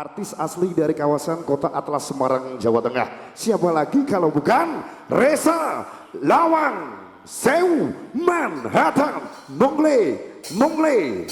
Artis asli dari kawasan kota Atlas Semarang, Jawa Tengah. Siapa lagi kalau bukan Reza Lawang Sewu Manhattan Nongle Nongle.